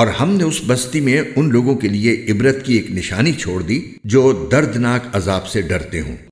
اور ہم نے اس بستی میں ان لوگوں کے لیے عبرت کی ایک نشانی چھوڑ دی جو دردناک عذاب سے ڈرتے ہوں۔